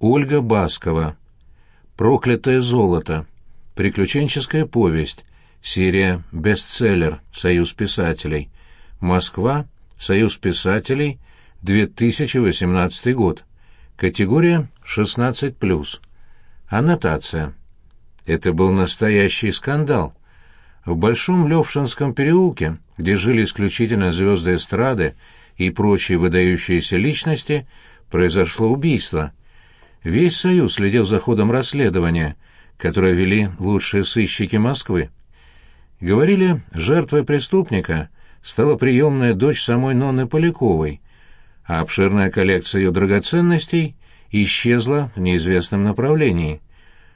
Ольга Баскова. «Проклятое золото». Приключенческая повесть. Серия «Бестселлер. Союз писателей». Москва. Союз писателей. 2018 год. Категория 16+. Аннотация. Это был настоящий скандал. В Большом Левшинском переулке, где жили исключительно звезды эстрады и прочие выдающиеся личности, произошло убийство. Весь Союз следил за ходом расследования, которое вели лучшие сыщики Москвы. Говорили, жертвой преступника стала приемная дочь самой Нонны Поляковой, а обширная коллекция ее драгоценностей исчезла в неизвестном направлении.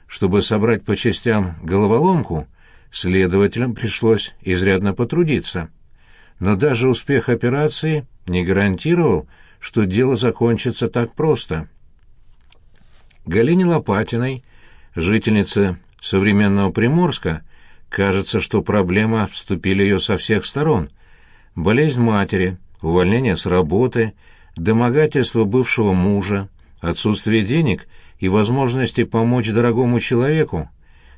Чтобы собрать по частям головоломку, следователям пришлось изрядно потрудиться. Но даже успех операции не гарантировал, что дело закончится так просто. Галине Лопатиной, жительнице современного Приморска, кажется, что проблемы обступили ее со всех сторон. Болезнь матери, увольнение с работы, домогательство бывшего мужа, отсутствие денег и возможности помочь дорогому человеку.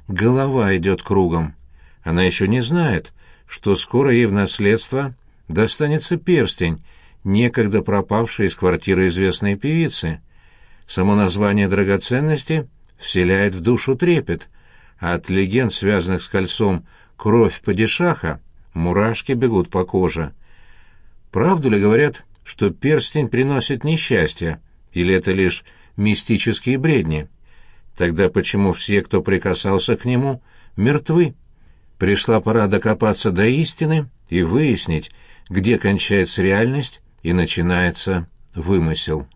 Голова идет кругом. Она еще не знает, что скоро ей в наследство достанется перстень, некогда пропавший из квартиры известной певицы. Само название драгоценности вселяет в душу трепет, а от легенд, связанных с кольцом «Кровь падишаха», мурашки бегут по коже. Правду ли говорят, что перстень приносит несчастье, или это лишь мистические бредни? Тогда почему все, кто прикасался к нему, мертвы? Пришла пора докопаться до истины и выяснить, где кончается реальность и начинается вымысел.